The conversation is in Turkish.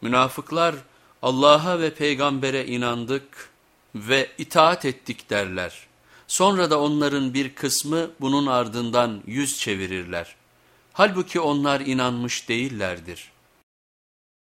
Münafıklar Allah'a ve peygambere inandık ve itaat ettik derler. Sonra da onların bir kısmı bunun ardından yüz çevirirler. Halbuki onlar inanmış değillerdir.''